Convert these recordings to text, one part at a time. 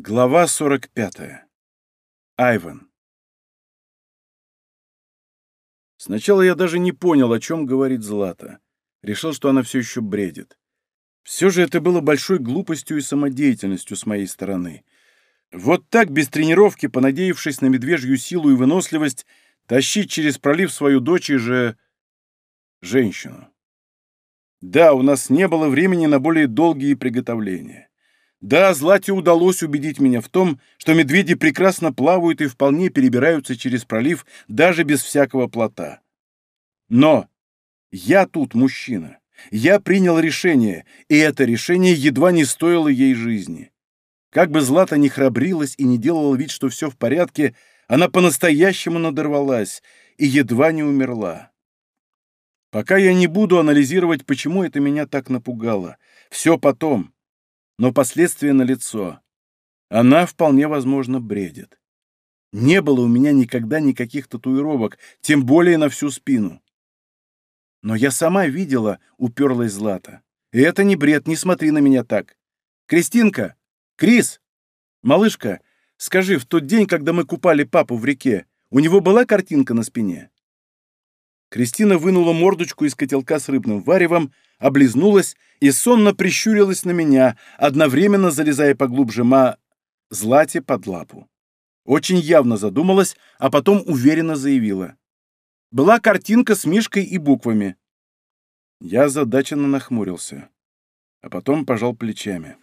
Глава 45. Айван. Сначала я даже не понял, о чем говорит Злата. Решил, что она все еще бредит. Все же это было большой глупостью и самодеятельностью с моей стороны. Вот так, без тренировки, понадеявшись на медвежью силу и выносливость, тащить через пролив свою дочь и же... женщину. Да, у нас не было времени на более долгие приготовления. Да, Злате удалось убедить меня в том, что медведи прекрасно плавают и вполне перебираются через пролив даже без всякого плота. Но я тут мужчина. Я принял решение, и это решение едва не стоило ей жизни. Как бы Злата ни храбрилась и не делала вид, что все в порядке, она по-настоящему надорвалась и едва не умерла. Пока я не буду анализировать, почему это меня так напугало. Все потом но последствия налицо. Она вполне возможно бредит. Не было у меня никогда никаких татуировок, тем более на всю спину. Но я сама видела, уперлась Злата. И это не бред, не смотри на меня так. Кристинка! Крис! Малышка, скажи, в тот день, когда мы купали папу в реке, у него была картинка на спине? Кристина вынула мордочку из котелка с рыбным варевом, облизнулась и сонно прищурилась на меня, одновременно залезая поглубже ма... Злате под лапу. Очень явно задумалась, а потом уверенно заявила. Была картинка с мишкой и буквами. Я задаченно нахмурился, а потом пожал плечами.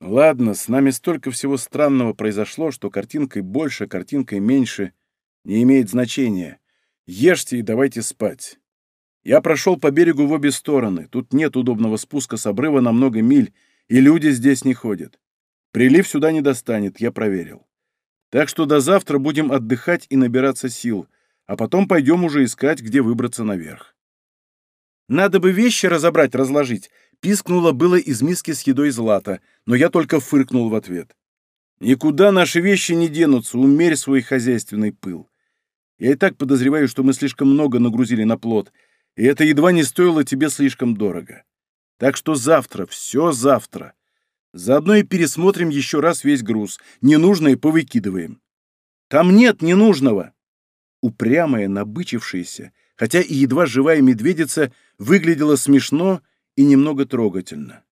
Ладно, с нами столько всего странного произошло, что картинкой больше, картинкой меньше не имеет значения. Ешьте и давайте спать. Я прошел по берегу в обе стороны. Тут нет удобного спуска с обрыва на много миль, и люди здесь не ходят. Прилив сюда не достанет, я проверил. Так что до завтра будем отдыхать и набираться сил, а потом пойдем уже искать, где выбраться наверх. Надо бы вещи разобрать, разложить. Пискнуло было из миски с едой злата, но я только фыркнул в ответ. Никуда наши вещи не денутся, умерь свой хозяйственный пыл. Я и так подозреваю, что мы слишком много нагрузили на плод, и это едва не стоило тебе слишком дорого. Так что завтра, все завтра. Заодно и пересмотрим еще раз весь груз. Ненужное повыкидываем. Там нет ненужного. Упрямая, набычившаяся, хотя и едва живая медведица выглядела смешно и немного трогательно.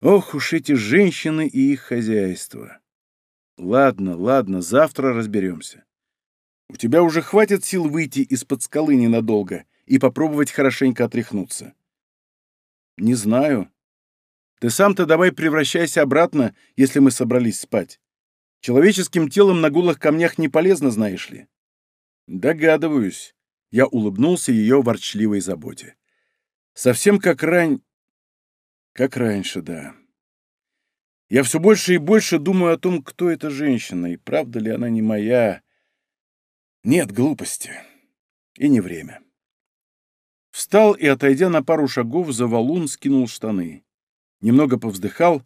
Ох уж эти женщины и их хозяйство. Ладно, ладно, завтра разберемся. У тебя уже хватит сил выйти из-под скалы ненадолго и попробовать хорошенько отряхнуться. Не знаю. Ты сам-то давай превращайся обратно, если мы собрались спать. Человеческим телом на гулах камнях не полезно, знаешь ли. Догадываюсь. Я улыбнулся ее ворчливой заботе. Совсем как рань... Как раньше, да. Я все больше и больше думаю о том, кто эта женщина, и правда ли она не моя. Нет глупости. И не время. Встал и, отойдя на пару шагов, за валун скинул штаны. Немного повздыхал,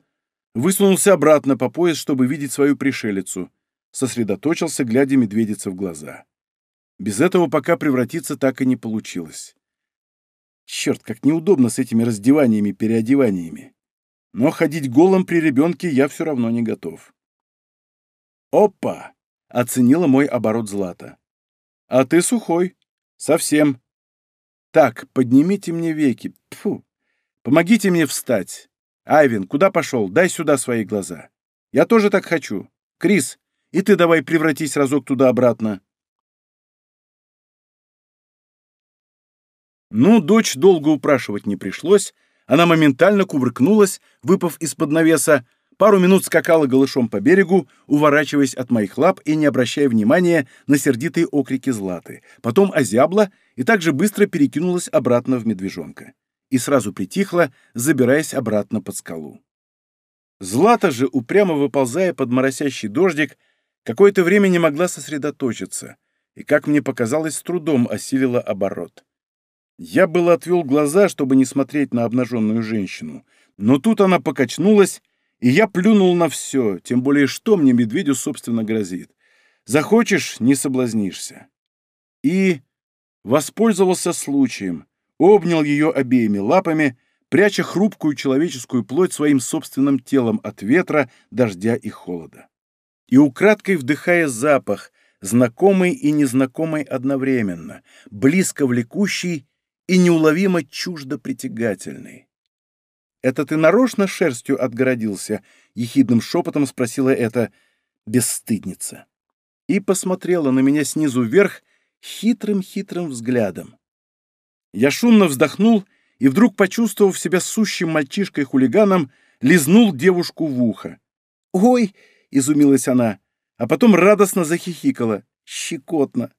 высунулся обратно по пояс, чтобы видеть свою пришелицу. Сосредоточился, глядя медведице в глаза. Без этого пока превратиться так и не получилось. Черт, как неудобно с этими раздеваниями, переодеваниями. Но ходить голым при ребенке я все равно не готов. «Опа!» — оценила мой оборот злата. «А ты сухой. Совсем. Так, поднимите мне веки. Фу. Помогите мне встать. Айвин, куда пошел? Дай сюда свои глаза. Я тоже так хочу. Крис, и ты давай превратись разок туда-обратно. Ну, дочь долго упрашивать не пришлось. Она моментально кувыркнулась, выпав из-под навеса, пару минут скакала голышом по берегу, уворачиваясь от моих лап и не обращая внимания на сердитые окрики Златы. Потом озябла и также быстро перекинулась обратно в медвежонка. И сразу притихла, забираясь обратно под скалу. Злата же, упрямо выползая под моросящий дождик, какое-то время не могла сосредоточиться и, как мне показалось, с трудом осилила оборот. Я было отвел глаза, чтобы не смотреть на обнаженную женщину, но тут она покачнулась и я плюнул на все, тем более что мне медведю, собственно, грозит. Захочешь — не соблазнишься. И воспользовался случаем, обнял ее обеими лапами, пряча хрупкую человеческую плоть своим собственным телом от ветра, дождя и холода. И украдкой вдыхая запах, знакомый и незнакомый одновременно, близко влекущий и неуловимо чуждо притягательный. «Это ты нарочно шерстью отгородился?» — ехидным шепотом спросила эта бесстыдница. И посмотрела на меня снизу вверх хитрым-хитрым взглядом. Я шумно вздохнул и вдруг, почувствовав себя сущим мальчишкой-хулиганом, лизнул девушку в ухо. «Ой!» — изумилась она, а потом радостно захихикала. «Щекотно!»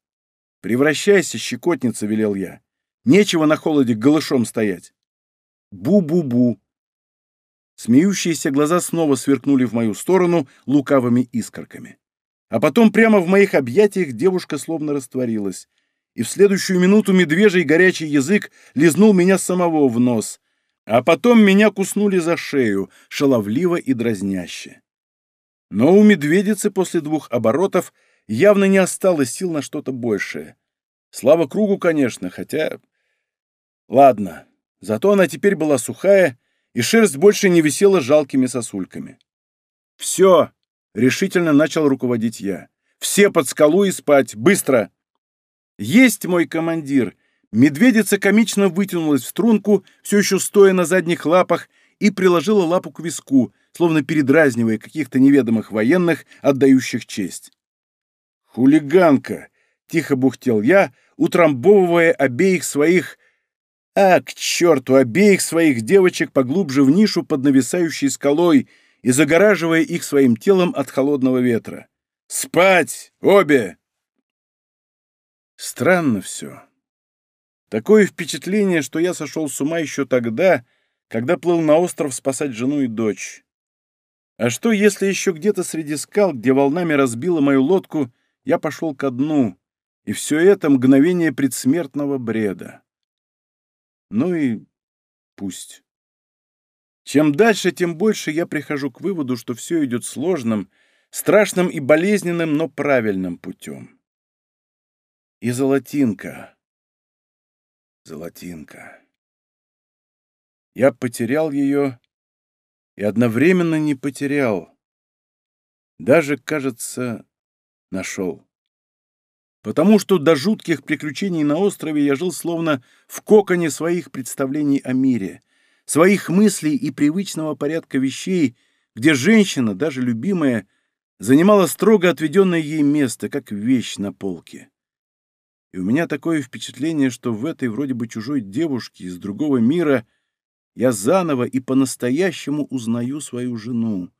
«Превращайся, щекотница!» — велел я. «Нечего на холоде голышом стоять!» «Бу-бу-бу!» Смеющиеся глаза снова сверкнули в мою сторону лукавыми искорками. А потом прямо в моих объятиях девушка словно растворилась, и в следующую минуту медвежий горячий язык лизнул меня самого в нос, а потом меня куснули за шею, шаловливо и дразняще. Но у медведицы после двух оборотов явно не осталось сил на что-то большее. Слава кругу, конечно, хотя... Ладно, зато она теперь была сухая, и шерсть больше не висела жалкими сосульками. «Все!» — решительно начал руководить я. «Все под скалу и спать! Быстро!» «Есть мой командир!» Медведица комично вытянулась в струнку, все еще стоя на задних лапах, и приложила лапу к виску, словно передразнивая каких-то неведомых военных, отдающих честь. «Хулиганка!» — тихо бухтел я, утрамбовывая обеих своих а, к черту, обеих своих девочек поглубже в нишу под нависающей скалой и загораживая их своим телом от холодного ветра. «Спать! Обе!» Странно все. Такое впечатление, что я сошел с ума еще тогда, когда плыл на остров спасать жену и дочь. А что, если еще где-то среди скал, где волнами разбила мою лодку, я пошел ко дну, и все это мгновение предсмертного бреда? Ну и пусть. Чем дальше, тем больше я прихожу к выводу, что все идет сложным, страшным и болезненным, но правильным путем. И золотинка. Золотинка. Я потерял ее и одновременно не потерял. Даже, кажется, нашел потому что до жутких приключений на острове я жил словно в коконе своих представлений о мире, своих мыслей и привычного порядка вещей, где женщина, даже любимая, занимала строго отведенное ей место, как вещь на полке. И у меня такое впечатление, что в этой вроде бы чужой девушке из другого мира я заново и по-настоящему узнаю свою жену,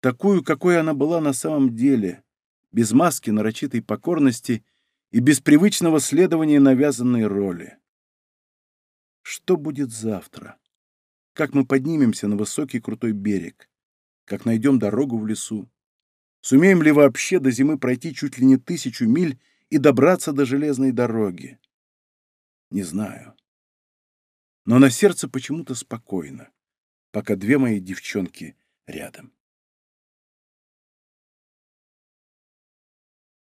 такую, какой она была на самом деле — без маски нарочитой покорности и без привычного следования навязанной роли. Что будет завтра? Как мы поднимемся на высокий крутой берег? Как найдем дорогу в лесу? Сумеем ли вообще до зимы пройти чуть ли не тысячу миль и добраться до железной дороги? Не знаю. Но на сердце почему-то спокойно, пока две мои девчонки рядом.